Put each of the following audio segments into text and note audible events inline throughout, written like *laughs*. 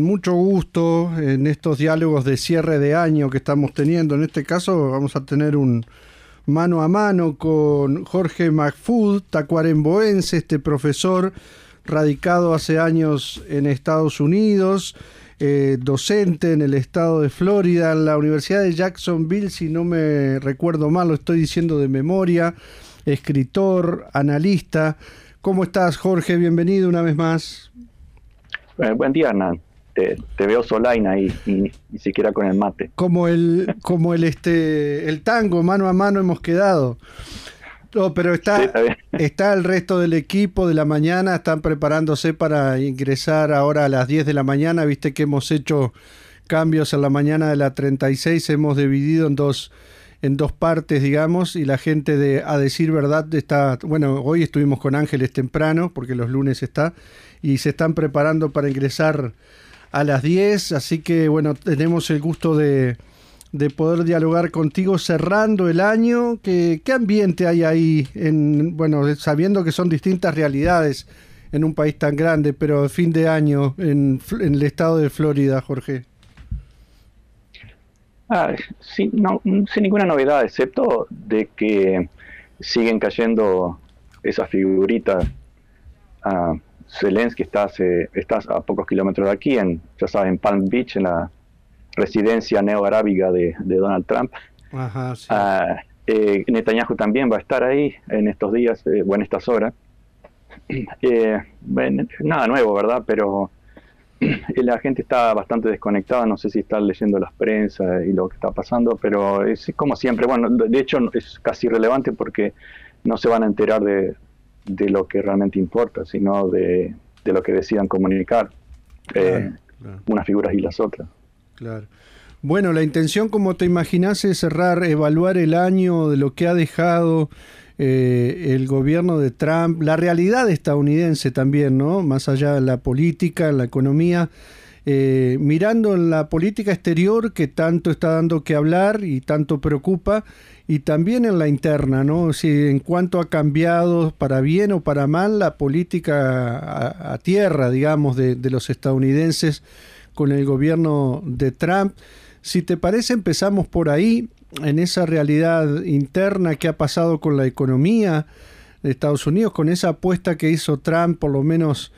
Mucho gusto en estos diálogos de cierre de año que estamos teniendo. En este caso vamos a tener un mano a mano con Jorge McFood, tacuaremboense, este profesor radicado hace años en Estados Unidos, eh, docente en el estado de Florida, en la Universidad de Jacksonville, si no me recuerdo mal, lo estoy diciendo de memoria, escritor, analista. ¿Cómo estás, Jorge? Bienvenido una vez más. Eh, buen día, Hernán te, veo solaina ahí, ni, siquiera con el mate. Como el, como el este el tango, mano a mano hemos quedado. No, pero está, está, el resto del equipo de la mañana, están preparándose para ingresar ahora a las 10 de la mañana. Viste que hemos hecho cambios en la mañana de la 36, hemos dividido en dos, en dos partes, digamos, y la gente de A Decir Verdad está, bueno, hoy estuvimos con Ángeles temprano, porque los lunes está, y se están preparando para ingresar a las 10, así que bueno, tenemos el gusto de, poder dialogar contigo cerrando el año. ¿Qué, ¿Qué, ambiente hay ahí? En, bueno, sabiendo que son distintas realidades en un país tan grande, pero fin de año en, el estado de Florida, Jorge. Ah, sin, no, sin ninguna novedad, excepto de que siguen cayendo esas figuritas ah, Zelensky está, está a pocos kilómetros de aquí, en, ya sabes, en Palm Beach, en la residencia neoarábiga de, de Donald Trump. Ajá, sí. Ah, eh, Netanyahu también va a estar ahí en estos días eh, o en estas horas. *clears throat* Eh, nada nuevo, ¿verdad? Pero *clears throat* la gente está bastante desconectada, no sé si están leyendo las prensas y lo que está pasando, pero es como siempre, bueno, de hecho es casi irrelevante porque no se van a enterar de, de lo que realmente importa, sino de, lo que decidan comunicar eh, unas figuras y las otras. Claro. Bueno, la intención, como te imaginas, es cerrar, evaluar el año de lo que ha dejado eh, el gobierno de Trump, la realidad estadounidense también, ¿no? Más allá de la política, la economía. Eh, mirando en la política exterior que tanto está dando que hablar y tanto preocupa, y también en la interna, ¿no? Si en cuanto ha cambiado para bien o para mal la política a, tierra, digamos, de, los estadounidenses con el gobierno de Trump. Si te parece, empezamos por ahí, en esa realidad interna que ha pasado con la economía de Estados Unidos, con esa apuesta que hizo Trump, por lo menos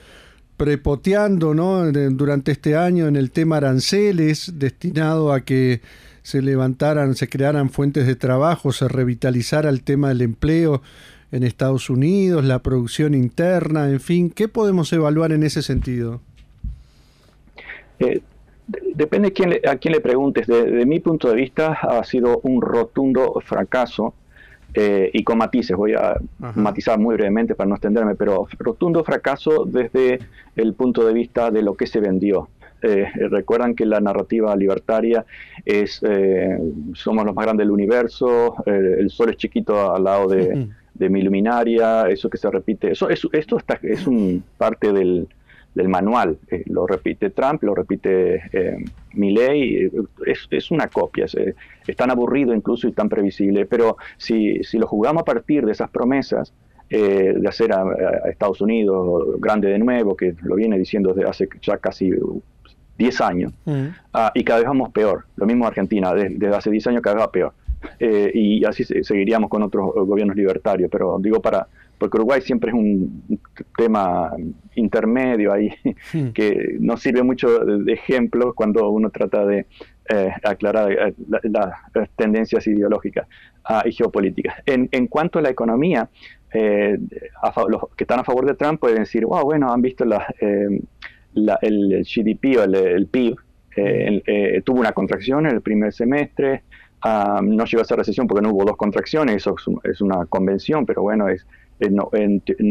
prepoteando, ¿no? Durante este año en el tema aranceles, destinado a que se levantaran, se crearan fuentes de trabajo, se revitalizara el tema del empleo en Estados Unidos, la producción interna, en fin, ¿qué podemos evaluar en ese sentido? Eh, depende quién a quién le preguntes. De, mi punto de vista ha sido un rotundo fracaso eh, y con matices, voy a matizar muy brevemente para no extenderme, pero rotundo fracaso desde el punto de vista de lo que se vendió. Eh, recuerdan que la narrativa libertaria es eh, somos los más grandes del universo, eh, el sol es chiquito al lado de, mi luminaria, eso que se repite, eso, esto está, es un parte del, manual, lo repite Trump, lo repite Milley, es, es, una copia, es, tan aburrido incluso y tan previsible, pero si, si lo jugamos a partir de esas promesas, de hacer a, Estados Unidos grande de nuevo, que lo viene diciendo desde hace ya casi 10 años mm. ah, y cada vez vamos peor. Lo mismo Argentina, desde, hace 10 años cada vez va peor. Eh, y así seguiríamos con otros gobiernos libertarios, pero digo para, porque Uruguay siempre es un tema intermedio ahí mm. *laughs* que no sirve mucho de ejemplo cuando uno trata de eh, aclarar eh, las tendencias ideológicas ah, y geopolíticas. En, en, cuanto a la economía, los que están a favor de Trump pueden decir, wow, bueno, han visto las el, GDP o el, PIB eh, eh, tuvo una contracción en el primer semestre, ah, no llegó a ser recesión porque no hubo dos contracciones, eso es, una convención, pero bueno, es, eh, no,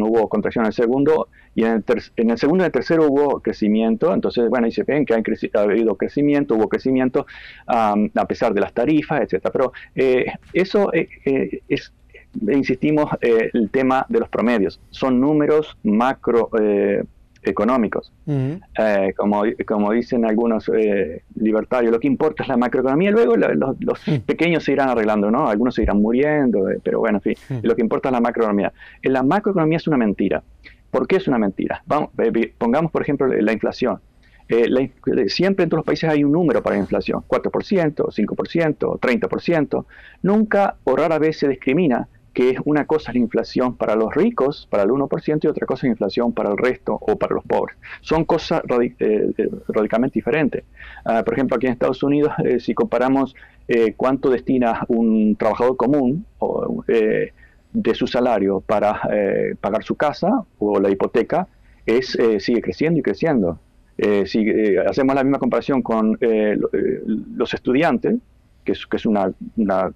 hubo contracción en el segundo, y en el, segundo y en el tercero hubo crecimiento, entonces, bueno, ahí se ven que ha, habido crecimiento, hubo crecimiento a pesar de las tarifas, etcétera. Pero eso es, insistimos, el tema de los promedios, son números macro económicos. Eh, como, como dicen algunos eh, libertarios, lo que importa es la macroeconomía, luego los, pequeños se irán arreglando, ¿no? Algunos se irán muriendo, eh, pero bueno, en fin, lo que importa es la macroeconomía. La macroeconomía es una mentira. ¿Por qué es una mentira? Vamos, pongamos, por ejemplo, la inflación. siempre en todos los países hay un número para la inflación, 4%, 5%, 30%. Nunca o rara vez se discrimina que una cosa es la inflación para los ricos, para el 1%, y otra cosa es la inflación para el resto o para los pobres. Son cosas eh, eh, radicalmente diferentes. Ah, por ejemplo, aquí en Estados Unidos, eh, si comparamos cuánto destina un trabajador común de su salario para pagar su casa o la hipoteca, es, sigue creciendo y creciendo. si hacemos la misma comparación con los estudiantes, que es, que es un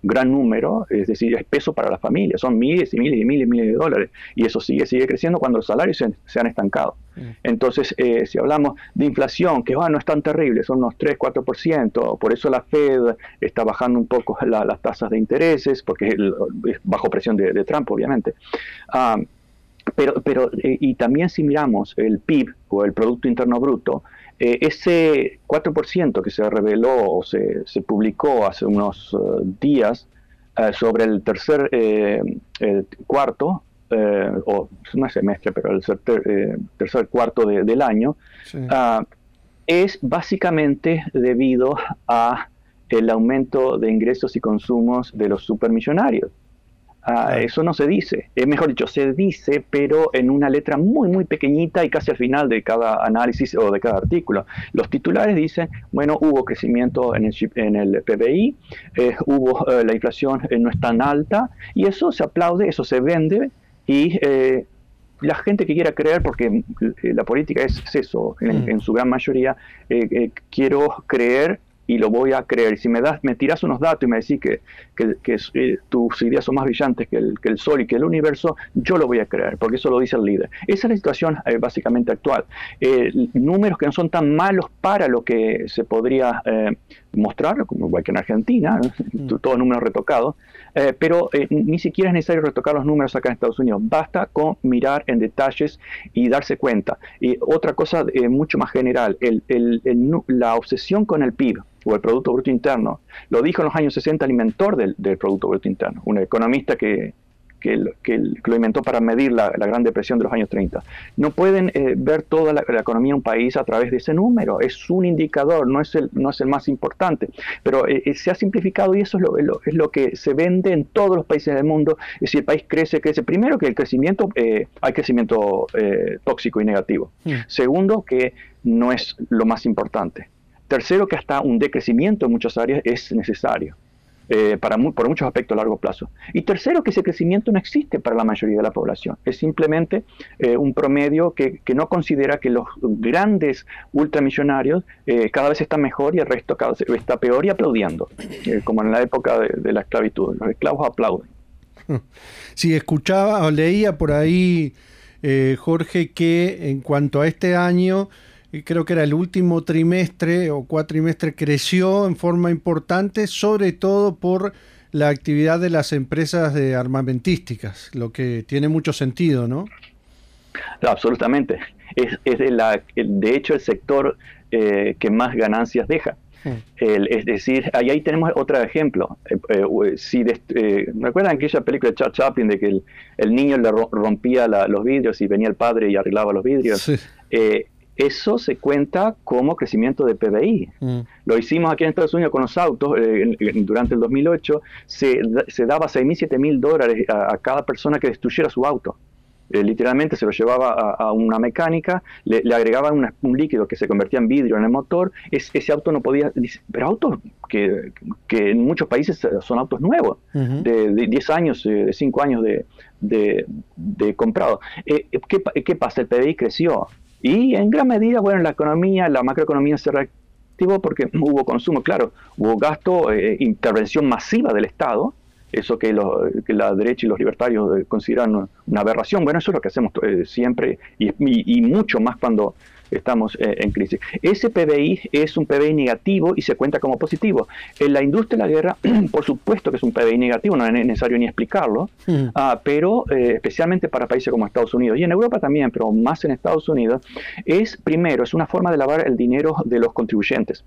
gran número, es decir, es peso para la familia, son miles y miles y miles y miles de dólares, y eso sigue, sigue creciendo cuando los salarios se, han estancado. Mm. Entonces, eh, si hablamos de inflación, que no es tan terrible, son unos 3, 4%, por eso la Fed está bajando un poco las tasas de intereses, porque es, bajo presión de, Trump, obviamente. Ah, pero, pero eh, y también si miramos el PIB o el Producto Interno Bruto, eh, ese 4% que se reveló o se, se publicó hace unos eh, días eh, sobre el tercer cuarto, o no es semestre, pero el tercer, cuarto del año, ah, es básicamente debido a el aumento de ingresos y consumos de los supermillonarios. Ah, eso no se dice, es mejor dicho, se dice, pero en una letra muy, muy pequeñita y casi al final de cada análisis o de cada artículo. Los titulares dicen, bueno, hubo crecimiento en el, en el PBI, eh, hubo, eh, la inflación eh, no es tan alta, y eso se aplaude, eso se vende, y la gente que quiera creer, porque la política es eso, en, mm. en su gran mayoría, quiero creer y lo voy a creer. Y si me das, me tiras unos datos y me decís que, que, eh, tus ideas son más brillantes que el, que el, Sol y que el universo, yo lo voy a creer, porque eso lo dice el líder. Esa es la situación eh, básicamente actual. Eh, números que no son tan malos para lo que se podría mostrar, como igual que en Argentina, mm. todo número retocado, pero ni siquiera es necesario retocar los números acá en Estados Unidos. Basta con mirar en detalles y darse cuenta. Y otra cosa mucho más general, el, la obsesión con el PIB o el Producto Bruto Interno. Lo dijo en los años 60 el inventor del, Producto Bruto Interno, un economista que, que, lo inventó para medir la, Gran Depresión de los años 30. No pueden eh, ver toda la, economía de un país a través de ese número, es un indicador, no es el, no es el más importante, pero eh, eh, se ha simplificado y eso es lo, es lo, que se vende en todos los países del mundo. Es si el país crece, crece. Primero que el crecimiento, hay crecimiento tóxico y negativo. Mm. Segundo que no es lo más importante. Tercero, que hasta un decrecimiento en muchas áreas es necesario. Eh, para por muchos aspectos a largo plazo. Y tercero, que ese crecimiento no existe para la mayoría de la población. Es simplemente eh, un promedio que, no considera que los grandes ultramillonarios eh, cada vez están mejor y el resto cada vez está peor y aplaudiendo, como en la época de, de, la esclavitud. Los esclavos aplauden. *laughs* Sí, escuchaba o leía por ahí, Jorge, que en cuanto a este año creo que era el último trimestre o cuatrimestre, creció en forma importante, sobre todo por la actividad de las empresas de armamentísticas, lo que tiene mucho sentido, ¿no? absolutamente. Es, de, hecho el sector eh, que más ganancias deja. es decir, ahí, ahí tenemos otro ejemplo. Eh, eh, si ¿Recuerdan aquella película de Charles Chaplin de que el, niño le rompía los vidrios y venía el padre y arreglaba los vidrios? Sí eso se cuenta como crecimiento de PBI. Mm. Lo hicimos aquí en Estados Unidos con los autos. Eh, durante el 2008 se, se daba 6.000, 7.000 dólares a, cada persona que destruyera su auto. Eh, literalmente se lo llevaba a, una mecánica, le, agregaban un líquido que se convertía en vidrio en el motor. ese auto no podía. Pero autos que, que, en muchos países son autos nuevos, de, 10 años, eh, de 5 años de, de, comprado. ¿qué, ¿Qué pasa? El PBI creció y en gran medida, bueno, la economía, la macroeconomía se reactivó porque hubo consumo, claro, hubo gasto, eh, intervención masiva del Estado, eso que, la derecha y los libertarios eh, consideran una aberración. Bueno, eso es lo que hacemos eh, siempre y, mucho más cuando estamos eh, en crisis. Ese PBI es un PBI negativo y se cuenta como positivo. En la industria de la guerra, *clears throat* por supuesto que es un PBI negativo, no es necesario ni explicarlo, hmm. ah, pero eh, especialmente para países como Estados Unidos y en Europa también, pero más en Estados Unidos, es primero, es una forma de lavar el dinero de los contribuyentes.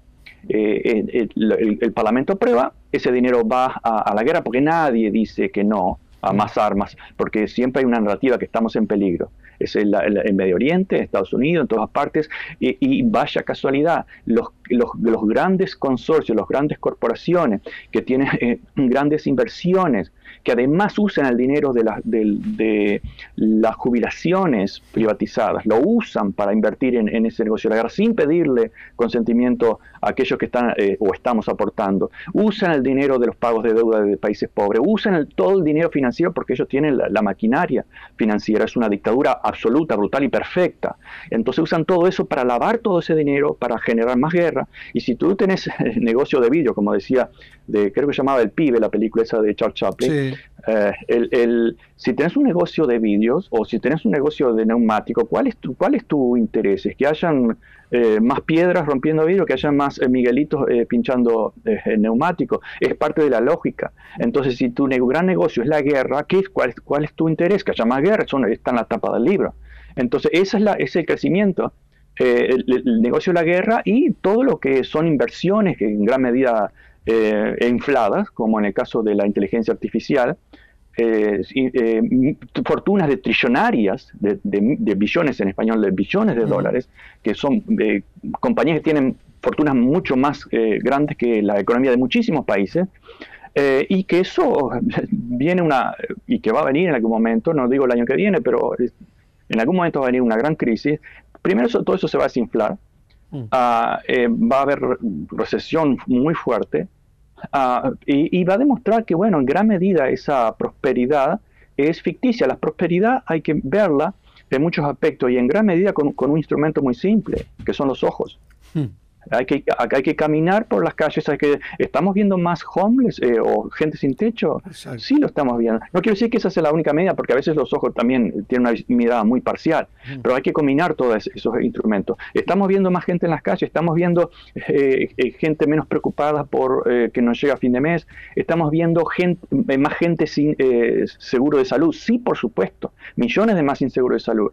Eh, el, Parlamento aprueba, ese dinero va a la guerra porque nadie dice que no a más armas, porque siempre hay una narrativa que estamos en peligro. Es el, Medio Oriente, Estados Unidos, en todas partes, y, vaya casualidad, los, los, grandes consorcios, las grandes corporaciones que tienen eh, grandes inversiones, que además usan el dinero de, de, las jubilaciones privatizadas, lo usan para invertir en, ese negocio de la guerra sin pedirle consentimiento a aquellos que están eh, o estamos aportando. Usan el dinero de los pagos de deuda de países pobres, usan todo el dinero financiero porque ellos tienen la, maquinaria financiera, es una dictadura absoluta, brutal y perfecta. Entonces usan todo eso para lavar todo ese dinero, para generar más guerra. Y si tú tenés *laughs* negocio de vidrio, como decía, de, creo que llamaba El Pibe, la película esa de Charles Chaplin, eh, el, si tienes un negocio de vidrios o si tienes un negocio de neumático, ¿cuál es tu, interés? ¿Es que hayan eh, más piedras rompiendo vidrio, que haya más eh, miguelitos pinchando neumáticos? Es parte de la lógica. Entonces, si tu gran negocio es la guerra, ¿qué, cuál, ¿cuál es tu interés? Que haya más guerra, eso está en la tapa del libro. Entonces, esa es, la, ese es el crecimiento. el, negocio de la guerra y todo lo que son inversiones que en gran medida eh, infladas, como en el caso de la inteligencia artificial, eh, eh, fortunas de trillonarias, de, billones en español, de billones de dólares, que son compañías que tienen fortunas mucho más grandes que la economía de muchísimos países, y que eso *laughs* viene una, y que va a venir en algún momento, no digo el año que viene, pero en algún momento va a venir una gran crisis. Primero todo eso se va a desinflar, mm. ah, va a haber recesión muy fuerte, Ah, y, va a demostrar que, bueno, en gran medida esa prosperidad es ficticia. La prosperidad hay que verla en muchos aspectos y en gran medida con, con un instrumento muy simple, que son los ojos. Hmm. Hay que, hay que caminar por las calles, hay que, ¿estamos viendo más homeless eh, o gente sin techo? Sí lo estamos viendo. No quiero decir que esa sea la única medida, porque a veces los ojos también tienen una mirada muy parcial, mm. pero hay que combinar todos esos instrumentos. Estamos viendo más gente en las calles, estamos viendo eh, eh, gente menos preocupada por que nos llega a fin de mes, estamos viendo gente, más gente sin seguro de salud, sí, por supuesto, millones de más sin seguro de salud.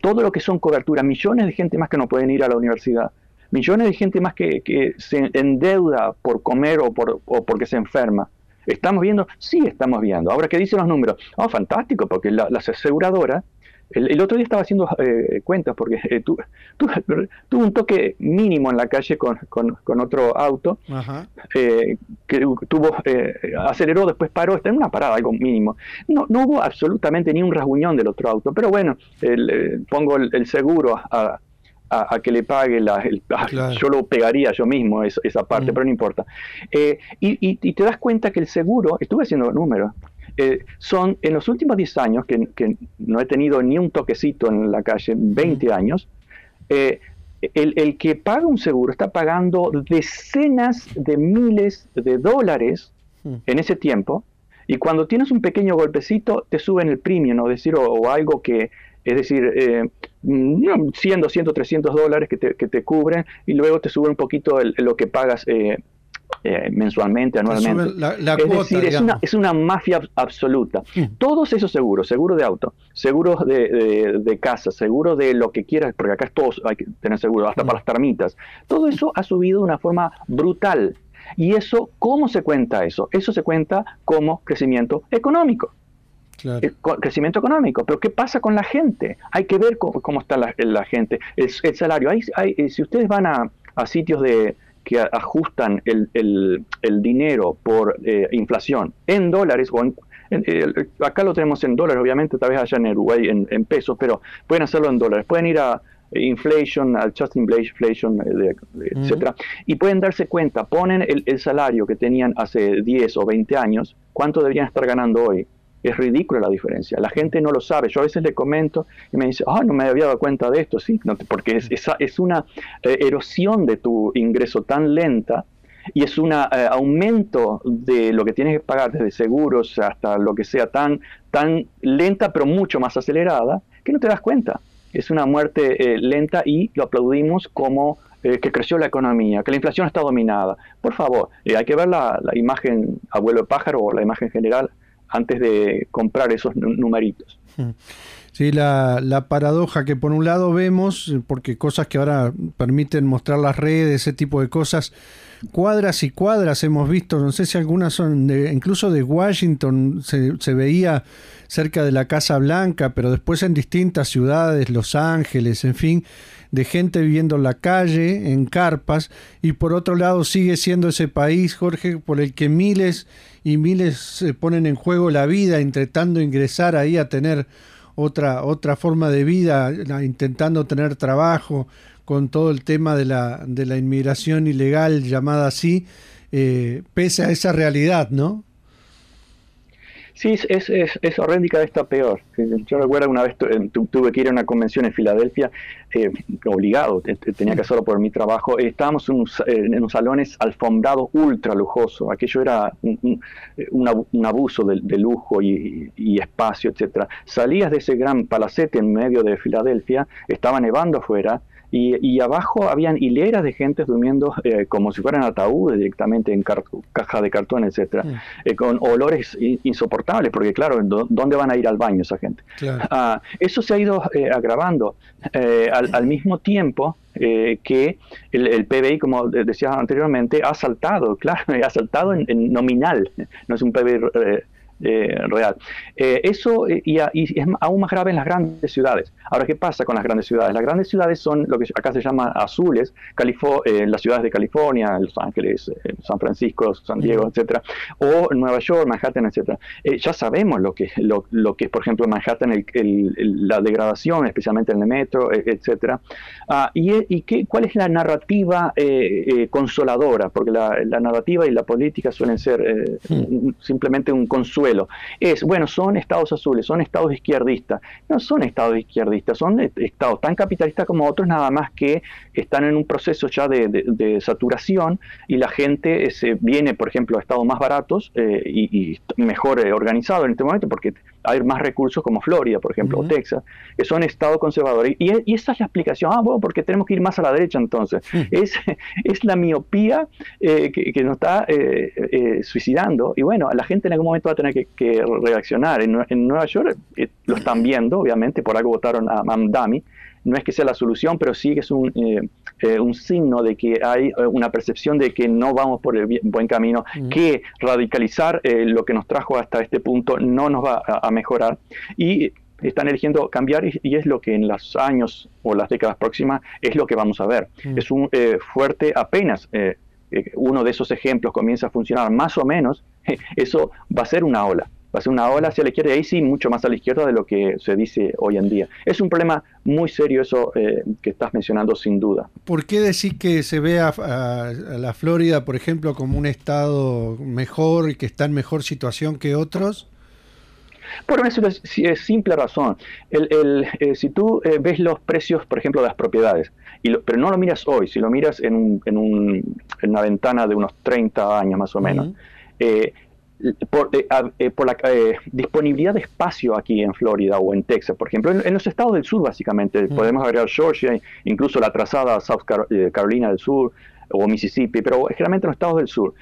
todo lo que son coberturas, millones de gente más que no pueden ir a la universidad millones de gente más que, que se endeuda por comer o, por, o porque se enferma. ¿Estamos viendo? Sí, estamos viendo. Ahora, ¿qué dicen los números? Oh, fantástico, porque la, las aseguradoras, el, otro día estaba haciendo eh, cuentas, porque eh, tuve un toque mínimo en la calle con, con, otro auto, eh, que tuvo, aceleró, después paró, está en una parada, algo mínimo. No, no hubo absolutamente ni un rasguñón del otro auto, pero bueno, pongo el, el seguro a, a, que le pague la, *laughs* yo lo pegaría yo mismo esa parte, mm. pero no importa. Eh, y, te das cuenta que el seguro, estuve haciendo números, eh, son en los últimos 10 años, que, no he tenido ni un toquecito en la calle, 20 mm. años, eh, el, el, que paga un seguro está pagando decenas de miles de dólares mm. en ese tiempo, y cuando tienes un pequeño golpecito, te suben el premio, ¿no? Decir, o algo que, es decir, eh, 100, 200, 300 dólares que te, que te, cubren y luego te suben un poquito lo que pagas eh, eh, mensualmente, anualmente. es decir, es una, es una, mafia absoluta. Mm. Todos esos seguros, seguro de auto, seguros de, de, casa, seguro de lo que quieras, porque acá todos hay que tener seguro, hasta mm. para las termitas, todo eso ha subido de una forma brutal. ¿Y eso cómo se cuenta eso? Eso se cuenta como crecimiento económico. El crecimiento económico. Pero ¿qué pasa con la gente? Hay que ver cómo, está la, gente, el, salario. Hay, eh, si ustedes van a, sitios de que ajustan el, dinero por eh, inflación en dólares o en, acá lo tenemos en dólares, obviamente, tal vez allá en Uruguay en, pesos, pero pueden hacerlo en dólares. Pueden ir a inflation, al just inflation, eh, etcétera, y pueden darse cuenta, ponen el, el, salario que tenían hace 10 o 20 años, cuánto deberían estar ganando hoy. Es ridícula la diferencia. La gente no lo sabe. Yo a veces le comento y me dice, ah, no me había dado cuenta de esto, sí, porque es, es, una eh, erosión de tu ingreso tan lenta y es un eh, aumento de lo que tienes que pagar desde seguros hasta lo que sea tan, tan lenta pero mucho más acelerada que no te das cuenta. Es una muerte eh, lenta y lo aplaudimos como que creció la economía, que la inflación está dominada. Por favor, hay que ver la, la imagen abuelo pájaro o la imagen general antes de comprar esos numeritos. Sí, la, la, paradoja que por un lado vemos, porque cosas que ahora permiten mostrar las redes, ese tipo de cosas, cuadras y cuadras hemos visto, no sé si algunas son, de, incluso de Washington se, se veía cerca de la Casa Blanca, pero después en distintas ciudades, Los Ángeles, en fin, de gente viviendo en la calle, en carpas, y por otro lado sigue siendo ese país, Jorge, por el que miles y miles se ponen en juego la vida intentando ingresar ahí a tener otra, otra forma de vida, intentando tener trabajo, con todo el tema de la, de la inmigración ilegal llamada así, eh, pese a esa realidad, ¿no? Sí, es, es, es y está peor. Yo recuerdo una vez tuve que ir a una convención en Filadelfia, eh, obligado, tenía que hacerlo por mi trabajo. Estábamos en unos, en unos salones alfombrados ultra lujosos. Aquello era un, un, abuso de, lujo y, y, espacio, etcétera. Salías de ese gran palacete en medio de Filadelfia, estaba nevando afuera, y, abajo habían hileras de gente durmiendo eh, como si fueran ataúdes directamente en caja de cartón, etcétera, eh, con olores insoportables, porque claro, ¿dónde van a ir al baño esa gente? Ah, eso se ha ido eh, agravando al, mismo tiempo que el, PBI, como decía anteriormente, ha saltado, *laughs* claro, ha saltado en, nominal, no es un PBI eh, real. Eh, eso eh, y, es aún más grave en las grandes ciudades. Ahora, ¿qué pasa con las grandes ciudades? Las grandes ciudades son lo que acá se llama azules, las ciudades de California, Los Ángeles, San Francisco, San Diego, etcétera, o Nueva York, Manhattan, etcétera. ya sabemos lo que, lo, que es, por ejemplo, en Manhattan, la degradación, especialmente en el metro, e, etcétera. Ah, y, qué, cuál es la narrativa consoladora? Porque la, narrativa y la política suelen ser hmm. simplemente un consuelo es, bueno, son estados azules, son estados izquierdistas. No son estados izquierdistas, son estados tan capitalistas como otros, nada más que están en un proceso ya de, saturación y la gente se viene, por ejemplo, a estados más baratos eh, y, mejor eh, organizados en este momento, porque hay más recursos como Florida, por ejemplo, o Texas, que son estados conservadores. Y, esa es la explicación. Ah, bueno, porque tenemos que ir más a la derecha entonces. Es, es la miopía eh, que, nos está eh, eh, suicidando. Y bueno, la gente en algún momento va a tener que, reaccionar. En, Nueva York lo están viendo, obviamente, por algo votaron a Mamdami. No es que sea la solución, pero sí que es un, un signo de que hay una percepción de que no vamos por el buen camino, que radicalizar lo que nos trajo hasta este punto no nos va a mejorar y están eligiendo cambiar y, es lo que en los años o las décadas próximas es lo que vamos a ver. Mm. Es un eh, fuerte apenas. Eh, eh, uno de esos ejemplos comienza a funcionar más o menos, *laughs* eso va a ser una ola va a ser una ola hacia la izquierda y ahí sí mucho más a la izquierda de lo que se dice hoy en día. Es un problema muy serio eso que estás mencionando sin duda. ¿Por qué decir que se ve a, la Florida, por ejemplo, como un estado mejor y que está en mejor situación que otros? Por una simple razón. El, eh, si tú eh, ves los precios, por ejemplo, de las propiedades, y pero no lo miras hoy, si lo miras en, un, en, un, en una ventana de unos 30 años más o menos, eh, por, por, la disponibilidad de espacio aquí en Florida o en Texas, por ejemplo, en, los estados del sur básicamente, podemos agregar Georgia, incluso la trazada South Carolina del Sur, o Mississippi, pero generalmente en los estados del sur.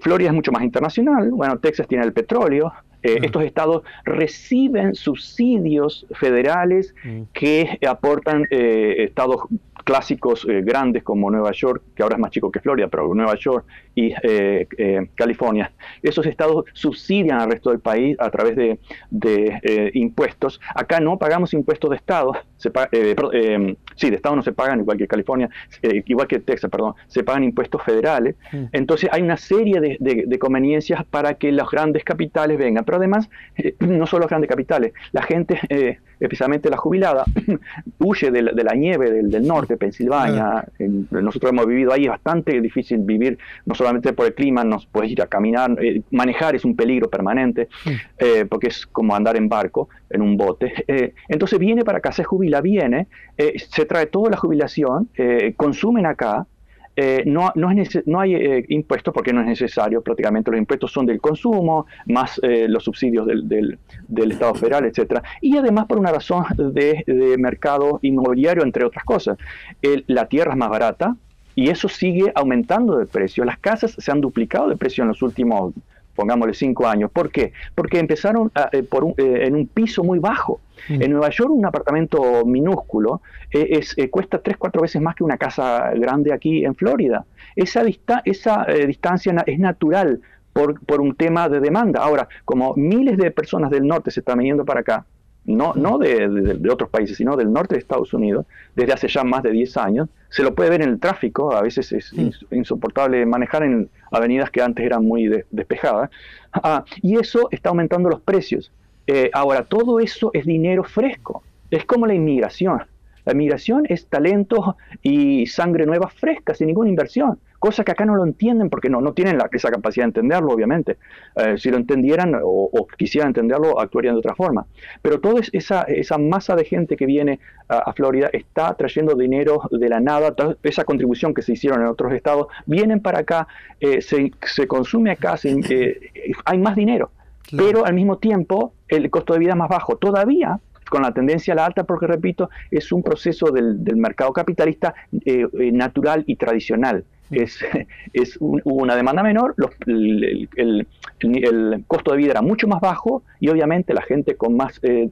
Florida es mucho más internacional, bueno, Texas tiene el petróleo, eh, estos estados reciben subsidios federales mm. que aportan eh, estados clásicos eh, grandes como Nueva York, que ahora es más chico que Florida, pero Nueva York y eh, eh, California. Esos estados subsidian al resto del país a través de, impuestos. Acá no pagamos impuestos de estado, se sí, de estado no se pagan, igual que California, igual que Texas, perdón, se pagan impuestos federales. Mm. Entonces hay una serie de, de, conveniencias para que los grandes capitales vengan, pero además, *clears throat* no solo los grandes capitales, la gente especialmente la jubilada, *clears throat* huye de la, nieve del, norte, Pensilvania. nosotros hemos vivido ahí, es bastante difícil vivir, no solamente por el clima, nos puedes ir a caminar, eh, manejar es un peligro permanente, eh, porque es como andar en barco, en un bote. Eh, entonces viene para acá, se jubila, viene, se trae toda la jubilación, consumen acá, eh, no, no, es no, hay eh, impuestos porque no es necesario, prácticamente los impuestos son del consumo, más eh, los subsidios del, del, Estado federal, etcétera Y además por una razón de, mercado inmobiliario, entre otras cosas. la tierra es más barata y eso sigue aumentando de precio. Las casas se han duplicado de precio en los últimos pongámosle cinco años. ¿Por qué? Porque empezaron por en un piso muy bajo. Mm. En Nueva York un apartamento minúsculo es, cuesta tres, cuatro veces más que una casa grande aquí en Florida. Esa, esa distancia es natural por, por un tema de demanda. Ahora, como miles de personas del norte se están viniendo para acá, no, no de, de, otros países, sino del norte de Estados Unidos, desde hace ya más de 10 años. Se lo puede ver en el tráfico, a veces es insoportable manejar en avenidas que antes eran muy despejadas, ah, y eso está aumentando los precios. Eh, ahora, todo eso es dinero fresco, es como la inmigración. La migración es talento y sangre nueva fresca, sin ninguna inversión. Cosa que acá no lo entienden porque no, no tienen la, esa capacidad de entenderlo, obviamente. Eh, si lo entendieran o, quisieran entenderlo, actuarían de otra forma. Pero toda esa, masa de gente que viene a, Florida está trayendo dinero de la nada, esa contribución que se hicieron en otros estados, vienen para acá, eh, se, se, consume acá, eh, hay más dinero. Pero al mismo tiempo el costo de vida más bajo. Todavía con la tendencia a la alta, porque repito, es un proceso del, mercado capitalista eh, eh, natural y tradicional. Es, es una demanda menor, el, costo de vida era mucho más bajo y obviamente la gente con más eh,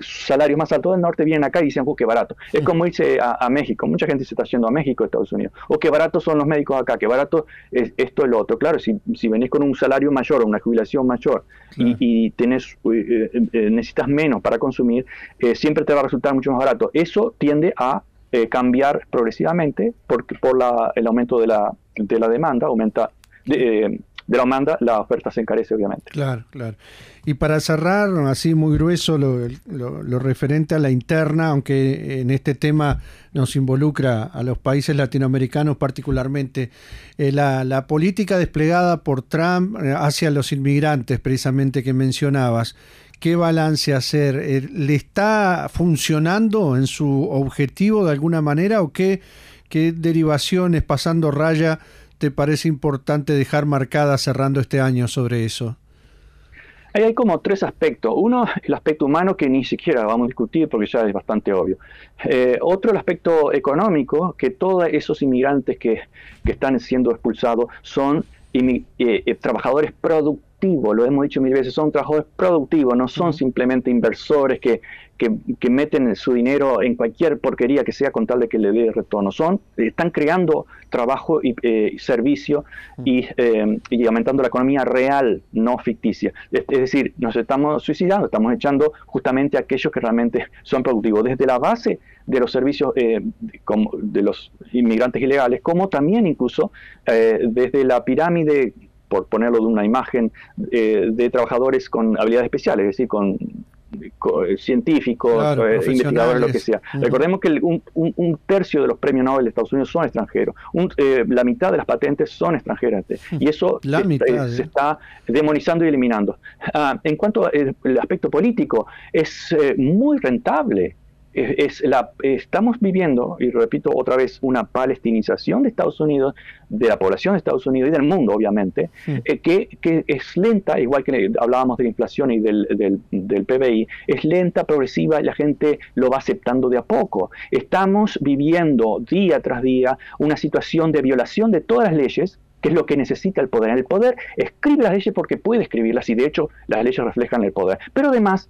salarios más altos del norte vienen acá y dicen, oh, qué barato. Es como irse a, México, mucha gente se está yendo a México, Estados Unidos. O oh, qué baratos son los médicos acá, qué barato es esto, el otro. Claro, si, si venís con un salario mayor o una jubilación mayor y, tenés, eh, eh, necesitas menos para consumir, eh, siempre te va a resultar mucho más barato. Eso tiende a cambiar progresivamente porque por la, el aumento de la, de la demanda, aumenta de, la demanda, la oferta se encarece, obviamente. Claro, claro. Y para cerrar, así muy grueso, lo, lo, referente a la interna, aunque en este tema nos involucra a los países latinoamericanos particularmente, eh, la, la, política desplegada por Trump eh, hacia los inmigrantes, precisamente que mencionabas, ¿qué balance hacer? Eh, ¿Le está funcionando en su objetivo de alguna manera o qué, qué derivaciones, pasando raya, te parece importante dejar marcada cerrando este año sobre eso? Hay como tres aspectos. Uno, el aspecto humano que ni siquiera vamos a discutir porque ya es bastante obvio. Eh, otro, el aspecto económico, que todos esos inmigrantes que, están siendo expulsados son eh, trabajadores productivos lo hemos dicho mil veces, son trabajadores productivos, no son simplemente inversores que, que, meten su dinero en cualquier porquería que sea con tal de que le dé retorno. Son, están creando trabajo y eh, servicio y, eh, y, aumentando la economía real, no ficticia. Es, decir, nos estamos suicidando, estamos echando justamente a aquellos que realmente son productivos, desde la base de los servicios eh, como de los inmigrantes ilegales, como también incluso desde la pirámide por ponerlo de una imagen, eh, de trabajadores con habilidades especiales, es decir, con, científicos, eh, investigadores, lo que sea. Recordemos que un, tercio de los premios Nobel de Estados Unidos son extranjeros, eh, la mitad de las patentes son extranjeras, y eso se, está demonizando y eliminando. Ah, en cuanto al aspecto político, es muy rentable es la, estamos viviendo, y repito otra vez, una palestinización de Estados Unidos, de la población de Estados Unidos y del mundo, obviamente, eh, que, que, es lenta, igual que hablábamos de la inflación y del, del, del, PBI, es lenta, progresiva y la gente lo va aceptando de a poco. Estamos viviendo día tras día una situación de violación de todas las leyes, que es lo que necesita el poder. El poder escribe las leyes porque puede escribirlas y de hecho las leyes reflejan el poder. Pero además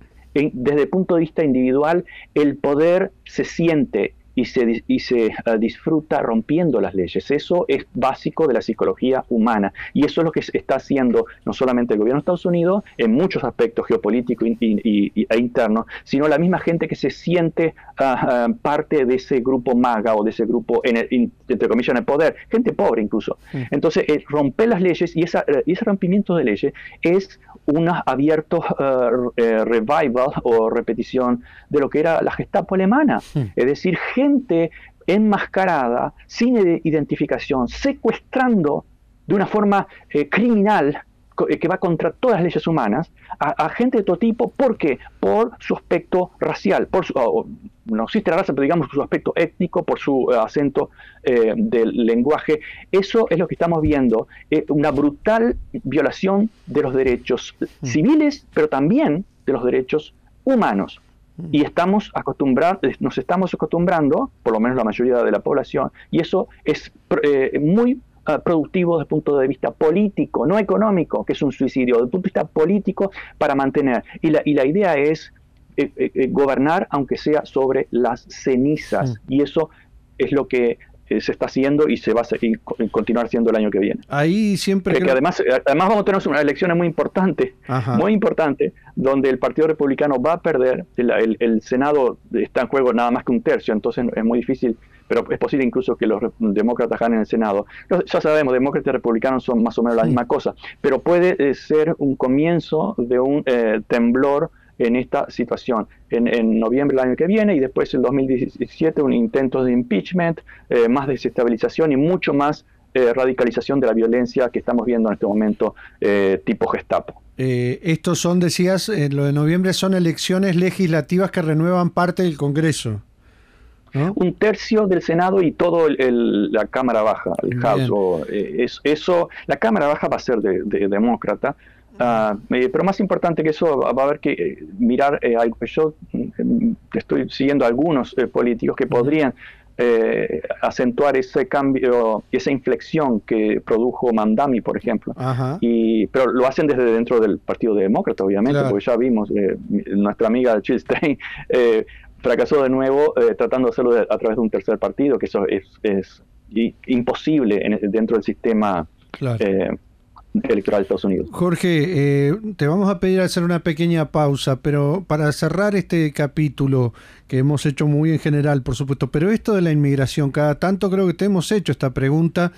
desde el punto de vista individual, el poder se siente y se, y se ah, disfruta rompiendo las leyes. Eso es básico de la psicología humana y eso es lo que está haciendo no solamente el gobierno de Estados Unidos en muchos aspectos geopolíticos y, e internos, sino la misma gente que se siente ah, ah, parte de ese grupo maga o de ese grupo, en entre comillas, en el poder, gente pobre incluso. Entonces, eh, romper las leyes y, esa, eh, ese rompimiento de leyes es un abierto eh, revival o repetición de lo que era la Gestapo alemana. Es decir, gente enmascarada, sin identificación, secuestrando de una forma eh, criminal eh, que va contra todas las leyes humanas, a, gente de todo tipo, ¿por qué? Por su aspecto racial, por no existe la raza, pero digamos su aspecto étnico, por su eh, acento del lenguaje. Eso es lo que estamos viendo, una brutal violación de los derechos mm. civiles, pero también de los derechos humanos. Y estamos acostumbrados, nos estamos acostumbrando, por lo menos la mayoría de la población, y eso es eh, muy ah, productivo desde el punto de vista político, no económico, que es un suicidio, desde el punto de vista político para mantener. Y la, y la idea es eh, eh, eh, gobernar aunque sea sobre las cenizas. Mm. Y eso es lo que se está haciendo y se va a continuar siendo el año que viene. Ahí siempre... Que, además, además vamos a tener una elección muy importante, muy importante, donde el Partido Republicano va a perder, el, Senado está en juego nada más que un tercio, entonces es muy difícil pero es posible incluso que los demócratas ganen el Senado. Ya sabemos, demócratas y republicanos son más o menos la misma cosa, pero puede ser un comienzo de un temblor en esta situación. En, noviembre del año que viene y después en 2017 un intento de impeachment, eh, más desestabilización y mucho más eh, radicalización de la violencia que estamos viendo en este momento eh, tipo Gestapo. estos son, decías, lo de noviembre son elecciones legislativas que renuevan parte del Congreso. Un tercio del Senado y todo la Cámara Baja, el House. eso, la Cámara Baja va a ser de demócrata, Eh, pero más importante que eso, va a haber que eh, mirar, eh, yo mm, estoy siguiendo algunos políticos que podrían acentuar ese cambio, esa inflexión que produjo Mandami, por ejemplo. Y, pero lo hacen desde dentro del Partido Demócrata, obviamente, porque ya vimos, nuestra amiga Jill Stein *laughs* fracasó de nuevo tratando de hacerlo a través de un tercer partido, que eso es, imposible dentro del sistema electoral de Estados Unidos. Jorge, eh, te vamos a pedir hacer una pequeña pausa, pero para cerrar este capítulo que hemos hecho muy en general, por supuesto, pero esto de la inmigración, cada tanto creo que te hemos hecho esta pregunta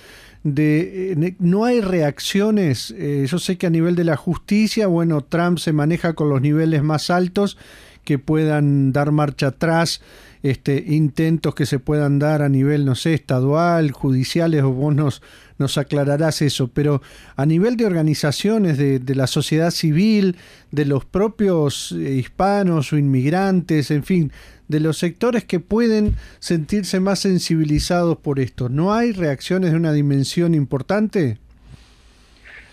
de eh, no hay reacciones. Eh, yo sé que a nivel de la justicia, bueno, Trump se maneja con los niveles más altos que puedan dar marcha atrás este, intentos que se puedan dar a nivel, no sé, estadual, judiciales, o vos nos, aclararás eso, pero a nivel de organizaciones de, la sociedad civil, de los propios eh, hispanos o inmigrantes, en fin, de los sectores que pueden sentirse más sensibilizados por esto, ¿no hay reacciones de una dimensión importante?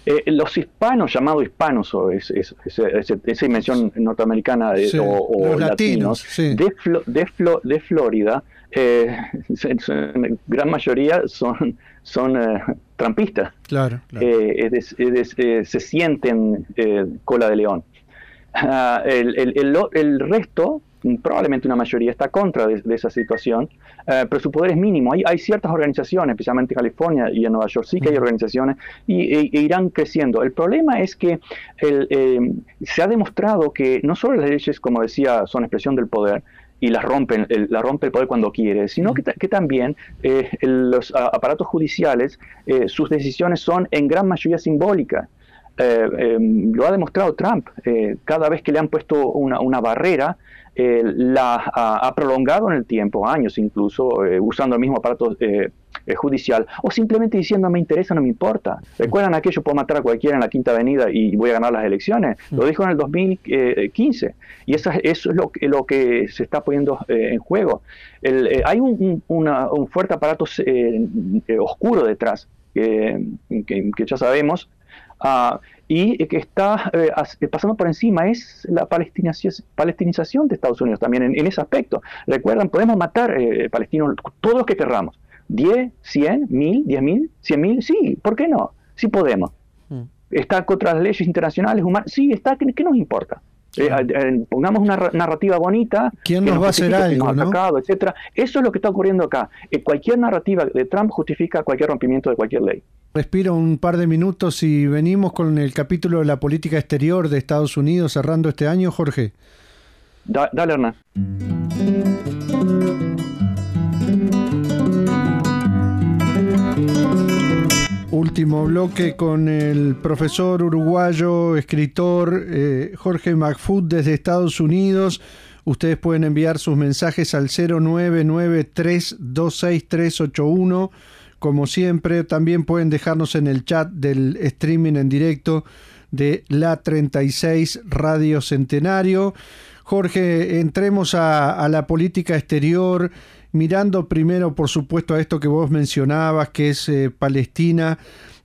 Eh, los hispanos, llamados hispanos, o esa dimensión norteamericana o, latinos, de, Florida, eh, *laughs* en gran mayoría son, son eh, trampistas. Claro, se sienten cola de león. Ah, el, el, el, resto probablemente una mayoría está contra de, esa situación, eh, pero su poder es mínimo. Hay, hay, ciertas organizaciones, especialmente en California y en Nueva York, sí que hay organizaciones y, e, e irán creciendo. El problema es que eh, se ha demostrado que no solo las leyes, como decía, son expresión del poder, y las rompen, el, la rompe el poder cuando quiere, sino que, que también eh, los aparatos judiciales, sus decisiones son en gran mayoría simbólicas. lo ha demostrado Trump. cada vez que le han puesto una, una barrera, eh, la ha, prolongado en el tiempo, años incluso, eh, usando el mismo aparato eh, judicial, o simplemente diciendo me interesa, no me importa. ¿Recuerdan aquello? Puedo matar a cualquiera en la Quinta Avenida y voy a ganar las elecciones. Lo dijo en el 2015. Y eso, eso es lo, lo, que se está poniendo en juego. hay un, fuerte aparato oscuro detrás, que, ya sabemos, ah, y que está eh, eh, pasando por encima es la palestinización de Estados Unidos también en, ese aspecto. Recuerdan, podemos matar eh, palestinos todos los que querramos. 10, 100, 1000, 10 mil, 100 mil, sí, ¿por qué no? Sí podemos. Mm. ¿Está contra las leyes internacionales humanas? Sí, está, ¿qué, nos importa? Pongamos una narrativa bonita. ¿Quién nos, va a hacer algo? Atacado, etcétera. Eso es lo que está ocurriendo acá. cualquier narrativa de Trump justifica cualquier rompimiento de cualquier ley. Respiro un par de minutos y venimos con el capítulo de la política exterior de Estados Unidos cerrando este año, Jorge. dale, Hernán. Último bloque con el profesor uruguayo, escritor eh, Jorge McFood desde Estados Unidos. Ustedes pueden enviar sus mensajes al 0993263381 como siempre, también pueden dejarnos en el chat del streaming en directo de la 36 Radio Centenario. Jorge, entremos a, la política exterior, mirando primero, por supuesto, a esto que vos mencionabas, que es eh, Palestina,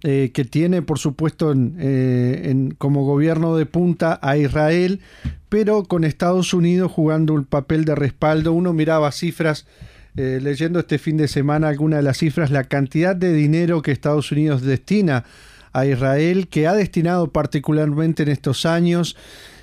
eh, que tiene, por supuesto, eh, como gobierno de punta a Israel, pero con Estados Unidos jugando un papel de respaldo. Uno miraba cifras leyendo este fin de semana algunas de las cifras, la cantidad de dinero que Estados Unidos destina a Israel, que ha destinado particularmente en estos años,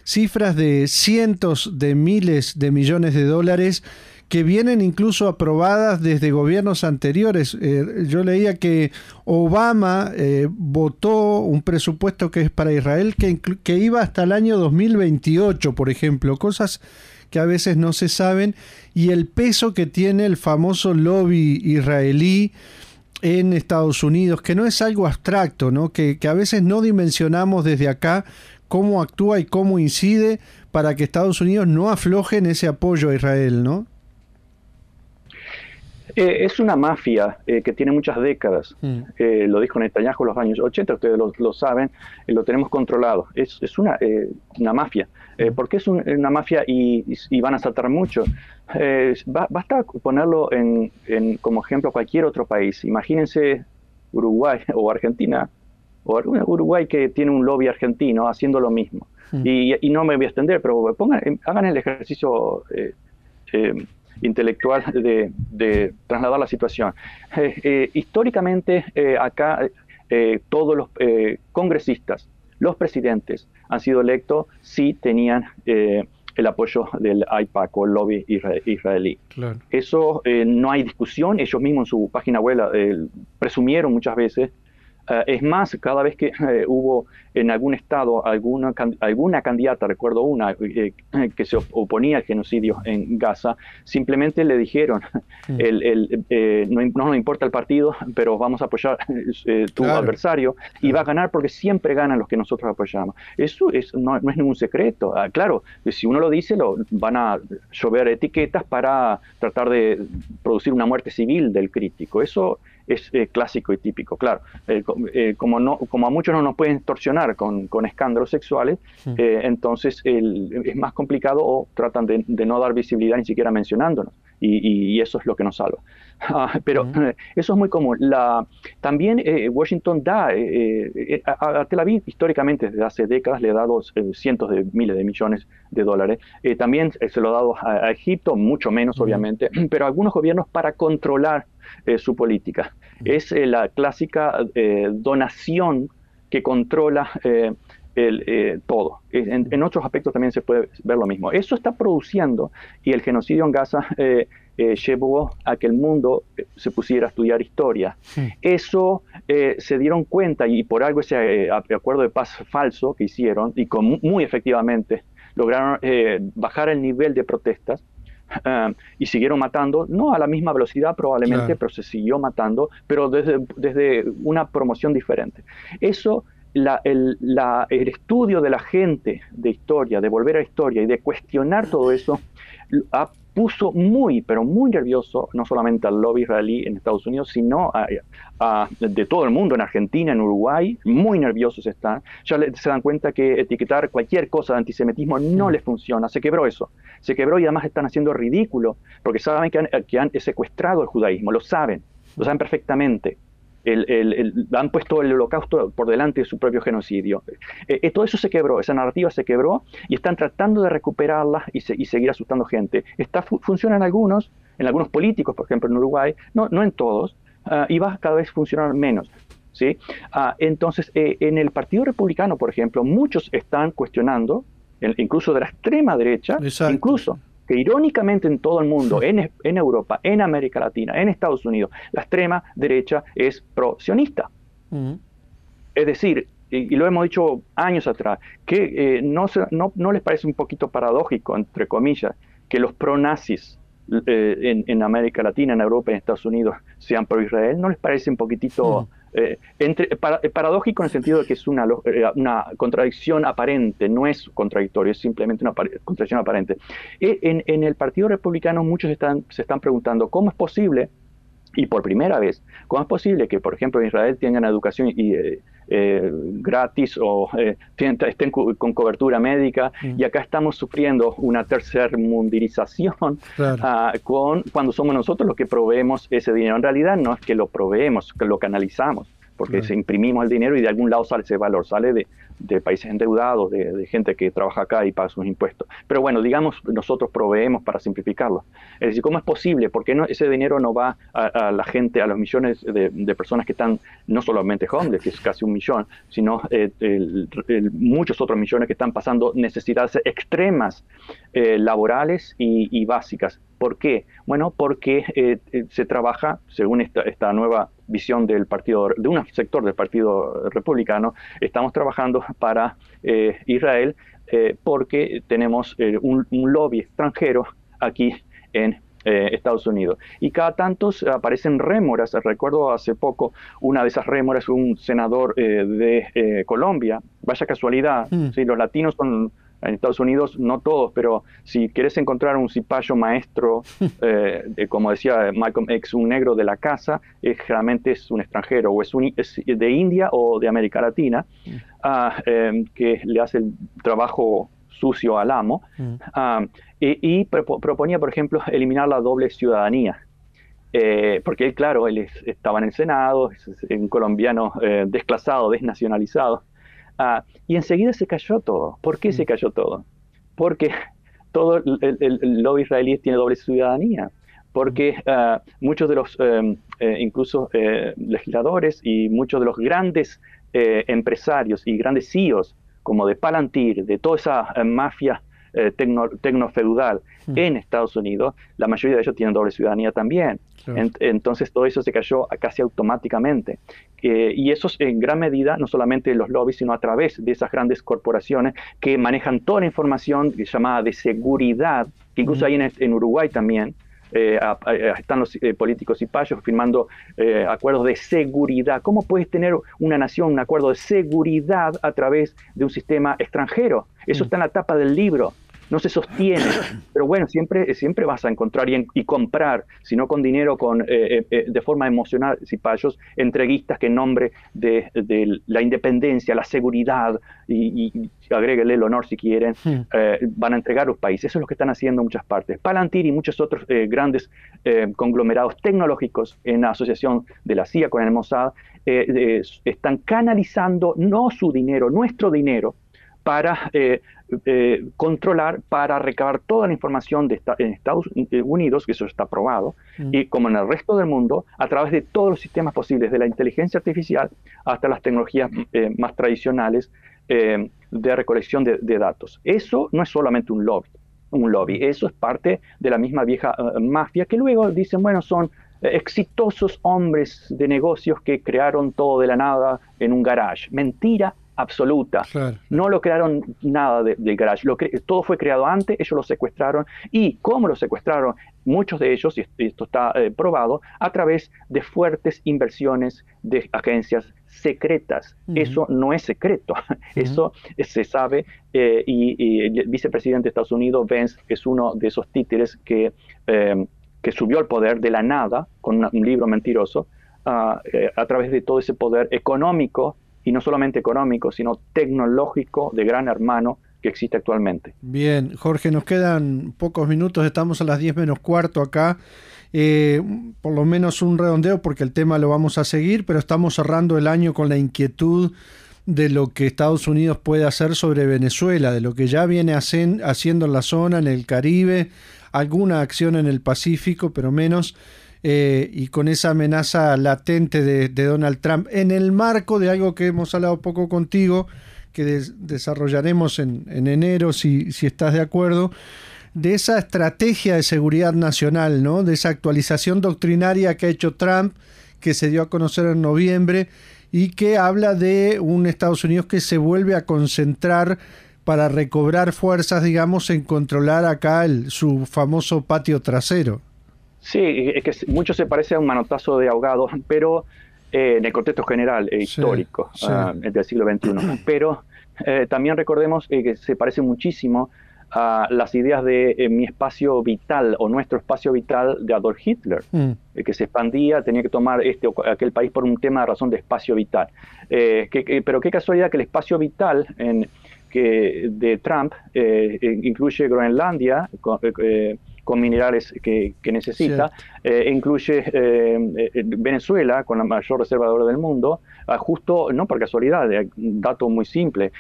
cifras de cientos de miles de millones de dólares que vienen incluso aprobadas desde gobiernos anteriores. Eh, yo leía que Obama eh, votó un presupuesto que es para Israel que, que iba hasta el año 2028, por ejemplo, cosas que a veces no se saben, y el peso que tiene el famoso lobby israelí en Estados Unidos, que no es algo abstracto, ¿no? Que, que a veces no dimensionamos desde acá cómo actúa y cómo incide para que Estados Unidos no afloje en ese apoyo a Israel, ¿no? Eh, es una mafia eh, que tiene muchas décadas. Mm. Eh, lo dijo Netanyahu en los años 80, ustedes lo, saben, lo tenemos controlado. Es, es una, una, mafia. Mm. ¿Por qué es una mafia y, van a saltar mucho? basta ponerlo en, en, como ejemplo a cualquier otro país. Imagínense Uruguay *laughs* o Argentina, o Uruguay que tiene un lobby argentino haciendo lo mismo. Mm. Y, y, no me voy a extender, pero pongan, hagan el ejercicio intelectual de, trasladar la situación. Eh, eh, históricamente, eh, acá todos los congresistas, los presidentes, han sido electos si tenían el apoyo del IPAC o el lobby israelí. Eso no hay discusión, ellos mismos en su página web presumieron muchas veces eh, es más, cada vez que eh, hubo en algún estado alguna, alguna candidata, recuerdo una, eh, que se oponía al genocidio en Gaza, simplemente le dijeron, mm. el, no, nos importa el partido, pero vamos a apoyar tu adversario y va a ganar porque siempre ganan los que nosotros apoyamos. Eso es, no, es ningún secreto. Ah, claro, si uno lo dice, lo, van a llover etiquetas para tratar de producir una muerte civil del crítico. Eso es eh, clásico y típico. Claro, eh, eh, como, no, como a muchos no nos pueden torsionar con, con escándalos sexuales, entonces es más complicado o tratan de, no dar visibilidad ni siquiera mencionándonos. Y, eso es lo que nos salva. *laughs* Ah, pero *laughs* eso es muy común. La, también Washington da a, Tel Aviv históricamente desde hace décadas le ha dado cientos de miles de millones de dólares. también se lo ha dado a, Egipto, mucho menos obviamente, *clears throat* pero algunos gobiernos para controlar eh, su política. Es eh, la clásica eh, donación que controla el, todo. En, otros aspectos también se puede ver lo mismo. Eso está produciendo y el genocidio en Gaza llevó a que el mundo se pusiera a estudiar historia. Eso se dieron cuenta y por algo ese acuerdo de paz falso que hicieron y con, muy efectivamente lograron bajar el nivel de protestas y siguieron matando, no a la misma velocidad probablemente, pero se siguió matando, pero desde, desde una promoción diferente. Eso, la, el, la, el, estudio de la gente de historia, de volver a historia y de cuestionar todo eso, ha puso muy, pero muy nervioso, no solamente al lobby israelí en Estados Unidos, sino a, de todo el mundo, en Argentina, en Uruguay, muy nerviosos están. Ya se dan cuenta que etiquetar cualquier cosa de antisemitismo no mm. les funciona, se quebró eso, se quebró y además están haciendo ridículo, porque saben que han, que han secuestrado el judaísmo, lo saben, lo saben perfectamente el, han puesto el holocausto por delante de su propio genocidio. Eh, eh, todo eso se quebró, esa narrativa se quebró y están tratando de recuperarla y, seguir asustando gente. Está, funciona en algunos, en algunos políticos, por ejemplo en Uruguay, no, no en todos, ah, y va cada vez a funcionar menos. ¿sí? Ah, entonces, eh, en el Partido Republicano, por ejemplo, muchos están cuestionando, incluso de la extrema derecha, incluso que irónicamente en todo el mundo, en, en, Europa, en América Latina, en Estados Unidos, la extrema derecha es pro-sionista. Es decir, y, lo hemos dicho años atrás, que eh, no, no, no, les parece un poquito paradójico, entre comillas, que los pro-nazis eh, en, en, América Latina, en Europa, en Estados Unidos sean pro-Israel, ¿no les parece un poquitito eh, entre, eh, paradójico en el sentido de que es una, eh, una contradicción aparente, no es contradictorio, es simplemente una contradicción aparente. En, en, el Partido Republicano muchos están, se están preguntando cómo es posible, y por primera vez, cómo es posible que, por ejemplo, en Israel tengan educación y, gratis o estén con cobertura médica mm. y acá estamos sufriendo una tercer mundilización ah, con, cuando somos nosotros los que proveemos ese dinero. En realidad no es que lo proveemos, que lo canalizamos porque se imprimimos el dinero y de algún lado sale ese valor, sale de, países endeudados, de, gente que trabaja acá y paga sus impuestos. Pero bueno, digamos, nosotros proveemos para simplificarlo. Es decir, ¿cómo es posible? Porque no, ese dinero no va a, la gente, a los millones de, personas que están, no solamente homeless, que es casi un millón, sino eh, muchos otros millones que están pasando necesidades extremas eh, laborales y, básicas. ¿Por qué? Bueno, porque eh, se trabaja, según esta, esta nueva visión del partido, de un sector del Partido Republicano, estamos trabajando para eh, Israel eh, porque tenemos eh, un, lobby extranjero aquí en Estados Unidos. Y cada tanto aparecen rémoras. Recuerdo hace poco una de esas rémoras, un senador de Colombia. Vaya casualidad, mm. los latinos son en Estados Unidos, no todos, pero si quieres encontrar un cipayo maestro, *laughs* eh, como decía Malcolm X, un negro de la casa, eh, generalmente es un extranjero, o es, de India o de América Latina, em, que le hace el trabajo sucio al amo, ah, y, proponía, por ejemplo, eliminar la doble ciudadanía. Eh, porque él, claro, él estaba en el Senado, es un colombiano desclasado, desnacionalizado, Ah, y enseguida se cayó todo. ¿Por qué se mm. cayó todo? Porque *laughs* todo el, lobby israelí tiene doble ciudadanía. Porque mm. ah, muchos de los, em, eh, incluso eh, legisladores y muchos de los grandes eh, empresarios y grandes CEOs, como de Palantir, de toda esa mafia tecno-feudal mm. en Estados Unidos, la mayoría de ellos tienen doble ciudadanía también. entonces todo eso se cayó casi automáticamente. Eh, y eso es en gran medida no solamente los lobbies, sino a través de esas grandes corporaciones que manejan toda la información llamada de seguridad, que incluso hay en, Uruguay también. Eh, están los eh, políticos y payos firmando acuerdos de seguridad. ¿Cómo puedes tener una nación un acuerdo de seguridad a través de un sistema extranjero? Eso está en la tapa del libro no se sostiene. *coughs* Pero bueno, siempre, siempre vas a encontrar y, comprar, si no con dinero, con, eh, eh, eh, de forma emocional, si payos, entreguistas que en nombre de, la independencia, la seguridad y, y el honor si quieren, hmm. van a entregar los países. Eso es lo que están haciendo en muchas partes. Palantir y muchos otros grandes conglomerados tecnológicos en la asociación de la CIA con el Mossad están canalizando no su dinero, nuestro dinero, para eh, eh, controlar, para recabar toda la información de en Estados Unidos, que eso está probado, mm. y como en el resto del mundo, a través de todos los sistemas posibles, de la inteligencia artificial hasta las tecnologías eh, más tradicionales de recolección de, datos. Eso no es solamente un lobby, un lobby, eso es parte de la misma vieja mafia que luego dicen, bueno, son exitosos hombres de negocios que crearon todo de la nada en un garage. Mentira absoluta. No lo crearon nada del de garage. Lo todo fue creado antes, ellos lo secuestraron. ¿Y cómo lo secuestraron? Muchos de ellos, y esto está eh, probado, a través de fuertes inversiones de agencias secretas. Eso no es secreto, *laughs* eso se sabe. Eh, y, el vicepresidente de Estados Unidos, Vance, es uno de esos títeres que, eh, que subió al poder de la nada con un libro mentiroso. Ah, a través de todo ese poder económico y no solamente económico, sino tecnológico de gran hermano que existe actualmente. Bien, Jorge, nos quedan pocos minutos, estamos a las 10 menos cuarto acá. Eh, por lo menos un redondeo porque el tema lo vamos a seguir, pero estamos cerrando el año con la inquietud de lo que Estados Unidos puede hacer sobre Venezuela, de lo que ya viene haciendo en la zona, en el Caribe, alguna acción en el Pacífico, pero menos. Eh, y con esa amenaza latente de, Donald Trump en el marco de algo que hemos hablado poco contigo, que desarrollaremos en, enero si, si, estás de acuerdo, de esa estrategia de seguridad nacional, ¿no? de esa actualización doctrinaria que ha hecho Trump, que se dio a conocer en noviembre y que habla de un Estados Unidos que se vuelve a concentrar para recobrar fuerzas, digamos, en controlar acá el, su famoso patio trasero. Sí, es que mucho se parece a un manotazo de ahogado, *laughs* pero eh, en el contexto general e histórico ah, del siglo XXI. Pero eh, también recordemos eh, que se parece muchísimo a las ideas de mi espacio vital o nuestro espacio vital de Adolf Hitler, mm. que se expandía, tenía que tomar este o aquel país por un tema de razón de espacio vital. pero qué casualidad que el espacio vital en, que de Trump incluye Groenlandia, con minerales que, necesita. incluye Venezuela, con la mayor reserva de oro del mundo, ah, justo, no por casualidad, un dato muy simple,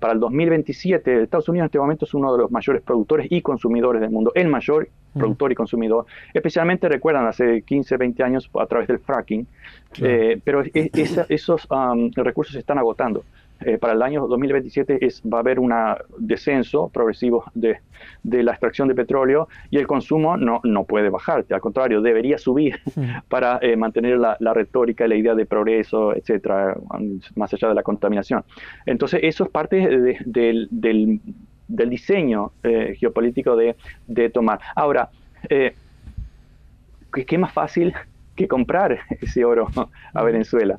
para el 2027 Estados Unidos en este momento es uno de los mayores productores y consumidores del mundo, el mayor mm. productor y consumidor. Especialmente recuerdan hace 15, 20 años a través del fracking, pero esos recursos se están agotando. Eh, para el año 2027 es, va a haber un descenso progresivo de, la extracción de petróleo y el consumo no, no puede bajar, al contrario, debería subir para eh, mantener la, retórica y la idea de progreso, etcétera, más allá de la contaminación. Entonces, eso es parte del, del, diseño eh, geopolítico de, tomar. Ahora, ¿qué, ¿qué más fácil que comprar ese oro *laughs* a Venezuela?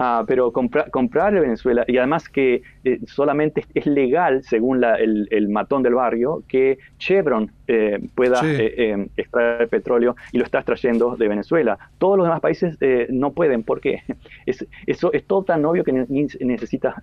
Ah, pero comprar de Venezuela, y además que eh, solamente es legal, según el, matón del barrio, que Chevron eh, pueda eh, extraer petróleo y lo está extrayendo de Venezuela. Todos los demás países no pueden, porque *laughs* es, eso es todo tan obvio que necesita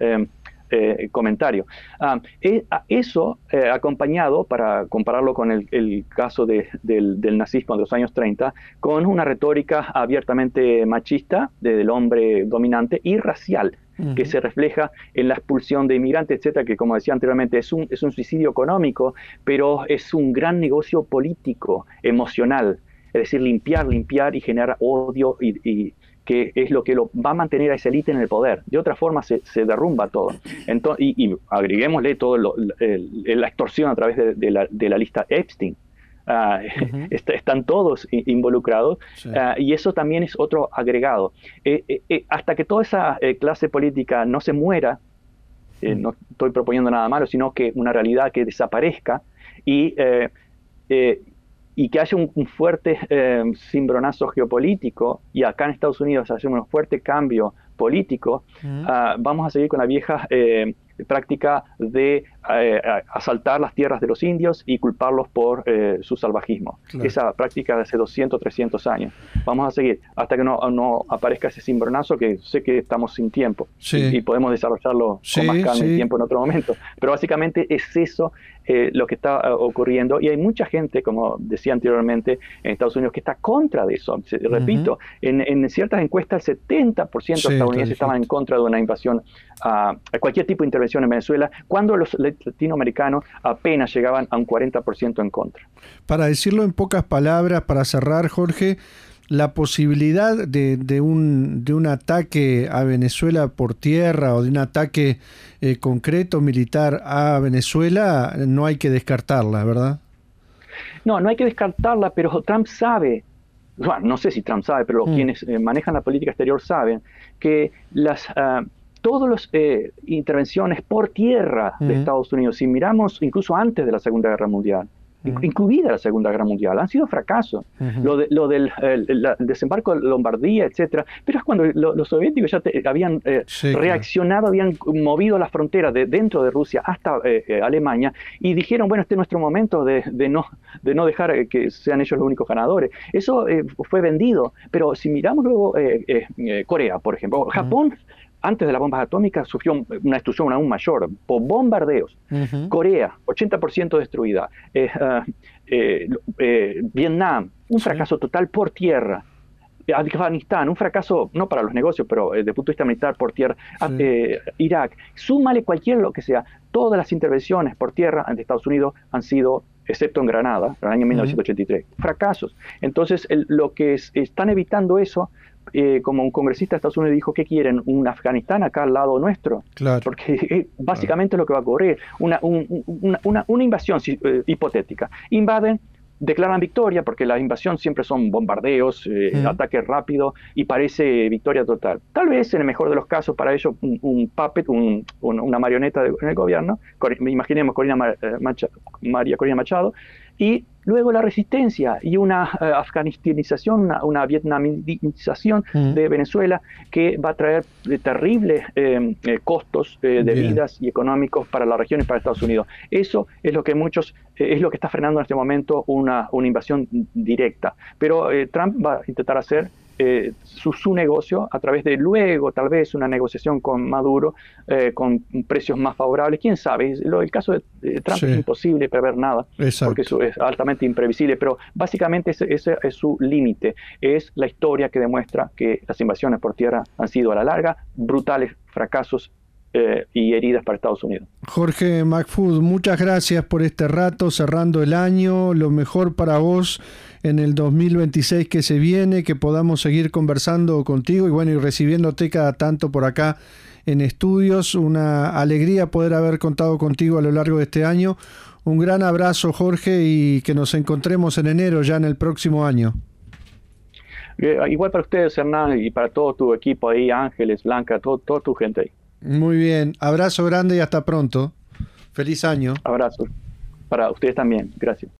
eh, comentario. Ah, eh, eso eh, acompañado, para compararlo con el, caso del, nazismo de los años 30, con una retórica abiertamente machista del hombre dominante y racial que se refleja en la expulsión de inmigrantes, etcétera, que como decía anteriormente es un, es un suicidio económico, pero es un gran negocio político, emocional, es decir, limpiar, limpiar y generar odio y, que es lo que lo va a mantener a esa élite en el poder. De otra forma se, derrumba todo. Entonces, y, agreguémosle todo la extorsión a través de, la, lista Epstein. Ah, *laughs* están todos involucrados ah, y eso también es otro agregado. Eh, eh, eh, hasta que toda esa clase política no se muera, mm. no estoy proponiendo nada malo, sino que una realidad que desaparezca y y que haya un, fuerte eh, cimbronazo geopolítico y acá en Estados Unidos haya un fuerte cambio político, ah, vamos a seguir con la vieja eh, práctica de eh, asaltar las tierras de los indios y culparlos por eh, su salvajismo. Esa práctica de hace 200, 300 años. Vamos a seguir hasta que no, no aparezca ese cimbronazo que sé que estamos sin tiempo y, podemos desarrollarlo con más calma y tiempo en otro momento. Pero básicamente es eso eh, lo que está ocurriendo y hay mucha gente, como decía anteriormente, en Estados Unidos que está contra de eso. Repito, en, en, ciertas encuestas el 70% de estadounidenses estaban en contra de una invasión a, cualquier tipo de intervención en Venezuela, cuando los latinoamericanos apenas llegaban a un 40% en contra. Para decirlo en pocas palabras, para cerrar, Jorge, la posibilidad de, un, de un ataque a Venezuela por tierra o de un ataque eh, concreto militar a Venezuela no hay que descartarla, ¿verdad? No, no hay que descartarla, pero Trump sabe, bueno, no sé si Trump sabe, pero mm. quienes eh, manejan la política exterior saben que las... Ah, todas las eh, intervenciones por tierra de Estados Unidos, si miramos incluso antes de la Segunda Guerra Mundial, incluida la Segunda Guerra Mundial, han sido fracasos. lo, lo, del desembarco de Lombardía, etcétera, pero es cuando los soviéticos ya habían eh, reaccionado, habían movido las fronteras de dentro de Rusia hasta eh, Alemania y dijeron, bueno, este es nuestro momento de, no, de no dejar que sean ellos los únicos ganadores. Eso fue vendido, pero si miramos luego Corea, por ejemplo, Japón antes de las bombas atómicas sufrió una destrucción aún mayor por bombardeos. Corea, 80% destruida. Eh, ah, eh, eh, Vietnam, un fracaso total por tierra. Afganistán, un fracaso no para los negocios, pero desde el punto de vista militar por tierra. Ah, Irak, súmale cualquier lo que sea. Todas las intervenciones por tierra ante Estados Unidos han sido excepto en Granada, en el año 1983. Fracasos. Entonces, lo que están evitando eso eh, como un congresista de Estados Unidos dijo, ¿qué quieren? ¿Un Afganistán acá al lado nuestro? Claro. Porque *laughs* eh, básicamente es lo que va a ocurrir, una, una, invasión eh, hipotética. Invaden, declaran victoria, porque la invasión siempre son bombardeos, ataque rápido y parece victoria total. Tal vez, en el mejor de los casos, para ellos, un, puppet, una marioneta en el gobierno, imaginemos Corina María Corina Machado, y luego la resistencia y una uh, afganistanización, una, vietnamización mm. de Venezuela que va a traer eh, terribles eh, costos de vidas y económicos para la región y para Estados Unidos. Eso es lo que muchos, es lo que está frenando en este momento una, una invasión directa. Pero Trump va a intentar hacer eh, su, negocio a través de luego tal vez una negociación con Maduro eh, con precios más favorables. ¿Quién sabe? el caso de Trump es imposible prever nada porque eso es altamente imprevisible, pero básicamente ese, ese es su límite. Es la historia que demuestra que las invasiones por tierra han sido a la larga brutales fracasos eh, y heridas para Estados Unidos. Jorge McFood, muchas gracias por este rato, cerrando el año, lo mejor para vos en el 2026 que se viene, que podamos seguir conversando contigo y bueno, y recibiéndote cada tanto por acá en estudios. Una alegría poder haber contado contigo a lo largo de este año. Un gran abrazo, Jorge, y que nos encontremos en enero ya en el próximo año. Eh, igual para ustedes, Hernán, y para todo tu equipo ahí, Ángeles, Blanca, todo, toda tu gente ahí. Muy bien, abrazo grande y hasta pronto. Feliz año. Abrazo. Para ustedes también. Gracias.